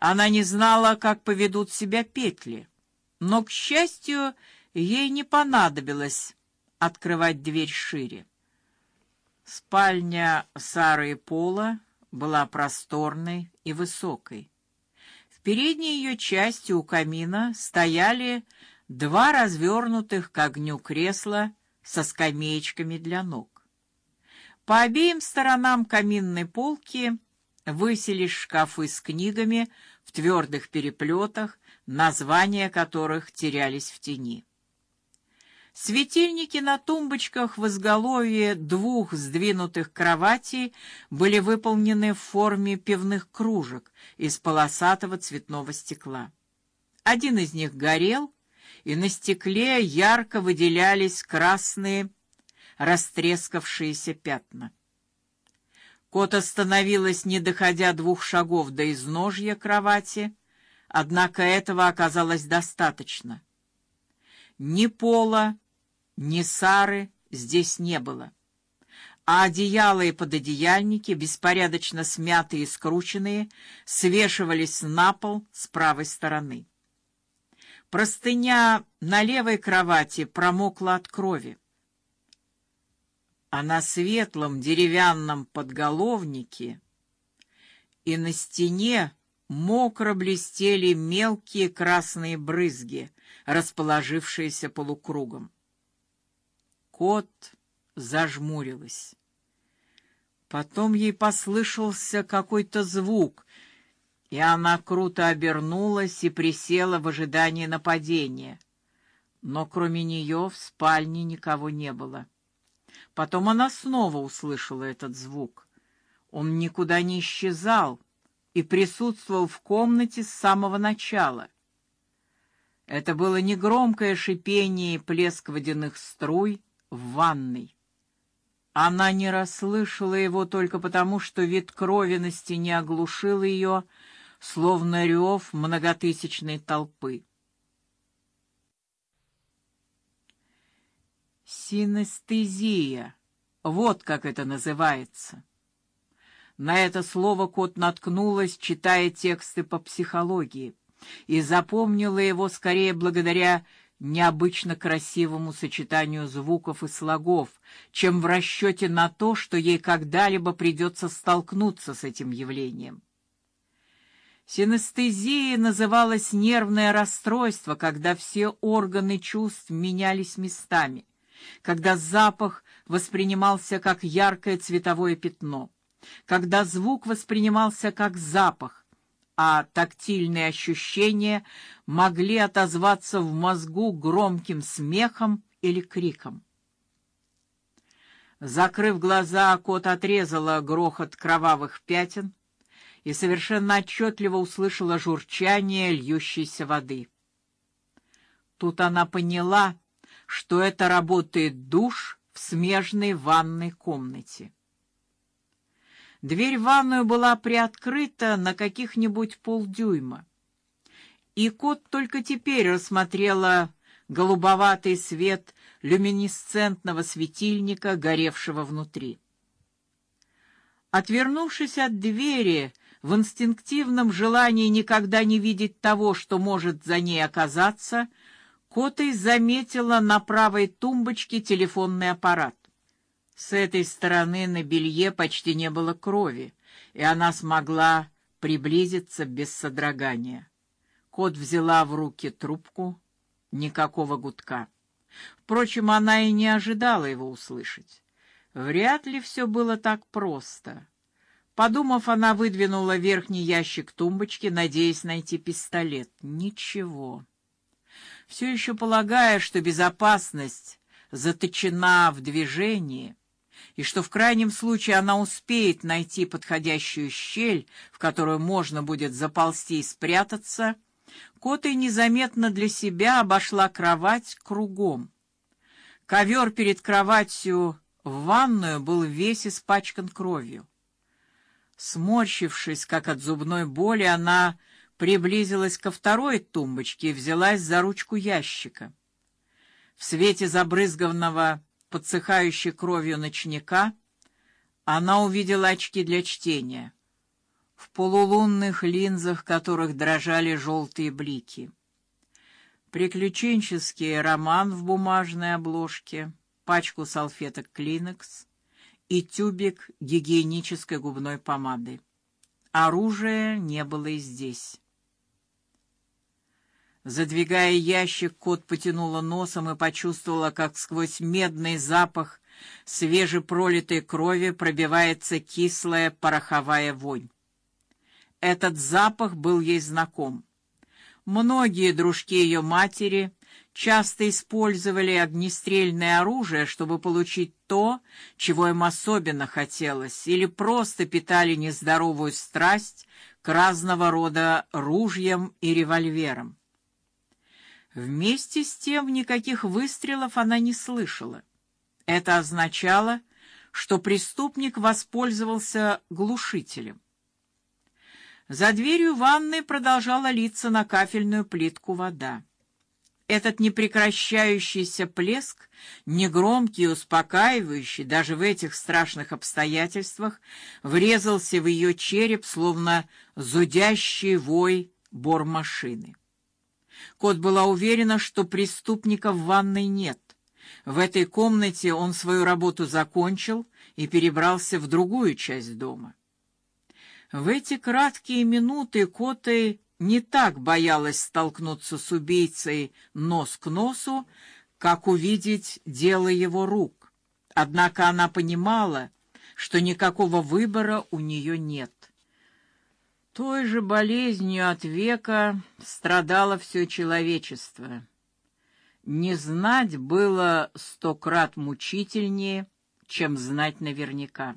Она не знала, как поведут себя петли, но, к счастью, ей не понадобилось открывать дверь шире. Спальня Сары и Пола была просторной и высокой. В передней ее части у камина стояли два развернутых к огню кресла со скамеечками для ног. По обеим сторонам каминной полки высились шкафы с книгами в твердых переплетах, названия которых терялись в тени. Светильники на тумбочках в изголовье двух сдвинутых кроватей были выполнены в форме пивных кружек из полосатого цветного стекла. Один из них горел, и на стекле ярко выделялись красные растрескавшиеся пятна. Кот остановилась, не доходя двух шагов до изножья кровати, однако этого оказалось достаточно. Ни пола, ни Сары здесь не было, а одеяла и пододеяльники, беспорядочно смятые и скрученные, свешивались на пол с правой стороны. Простыня на левой кровати промокла от крови, а на светлом деревянном подголовнике и на стене мокро блестели мелкие красные брызги, расположившиеся полукругом. Кот зажмурилась. Потом ей послышался какой-то звук, и она круто обернулась и присела в ожидании нападения. Но кроме нее в спальне никого не было. Потом она снова услышала этот звук. Он никуда не исчезал и присутствовал в комнате с самого начала. Это было негромкое шипение и плеск водяных струй, в ванной. Она не расслышала его только потому, что вид крови на стене оглушил ее, словно рев многотысячной толпы. Синестезия. Вот как это называется. На это слово кот наткнулась, читая тексты по психологии, и запомнила его скорее благодаря необычно красивому сочетанию звуков и слогов, чем в расчете на то, что ей когда-либо придется столкнуться с этим явлением. Синестезией называлось нервное расстройство, когда все органы чувств менялись местами, когда запах воспринимался как яркое цветовое пятно, когда звук воспринимался как запах, а тактильные ощущения могли отозваться в мозгу громким смехом или криком. Закрыв глаза, кот отрезала грохот кровавых пятен и совершенно отчетливо услышала журчание льющейся воды. Тут она поняла, что это работает душ в смежной ванной комнате. Дверь в ванную была приоткрыта на каких-нибудь полдюйма. И кот только теперь рассмотрела голубоватый свет люминесцентного светильника, горевшего внутри. Отвернувшись от двери, в инстинктивном желании никогда не видеть того, что может за ней оказаться, Котой заметила на правой тумбочке телефонный аппарат. С этой стороны на белье почти не было крови, и она смогла приблизиться без содрогания. Кот взяла в руки трубку, никакого гудка. Впрочем, она и не ожидала его услышать. Вряд ли все было так просто. Подумав, она выдвинула верхний ящик тумбочки, надеясь найти пистолет. Ничего. Все еще полагая, что безопасность заточена в движении, и что в крайнем случае она успеет найти подходящую щель, в которую можно будет заползти и спрятаться, Кота незаметно для себя обошла кровать кругом. Ковер перед кроватью в ванную был весь испачкан кровью. Сморщившись, как от зубной боли, она приблизилась ко второй тумбочке и взялась за ручку ящика. В свете забрызганного подсыхающей кровью ночника, она увидела очки для чтения. в полулунных линзах которых дрожали желтые блики. Приключенческий роман в бумажной обложке, пачку салфеток Kleenex и тюбик гигиенической губной помады. Оружия не было и здесь. Задвигая ящик, кот потянула носом и почувствовала, как сквозь медный запах свежепролитой крови пробивается кислая пороховая вонь. Этот запах был ей знаком. Многие дружки ее матери часто использовали огнестрельное оружие, чтобы получить то, чего им особенно хотелось, или просто питали нездоровую страсть к разного рода ружьям и револьверам. Вместе с тем никаких выстрелов она не слышала. Это означало, что преступник воспользовался глушителем. За дверью ванной продолжала литься на кафельную плитку вода. Этот непрекращающийся плеск, негромкий и успокаивающий даже в этих страшных обстоятельствах, врезался в ее череп, словно зудящий вой бормашины. Кот была уверена, что преступника в ванной нет. В этой комнате он свою работу закончил и перебрался в другую часть дома. В эти краткие минуты Коты не так боялась столкнуться с убийцей нос к носу, как увидеть дело его рук. Однако она понимала, что никакого выбора у нее нет. Той же болезнью от века страдало все человечество. Не знать было сто крат мучительнее, чем знать наверняка.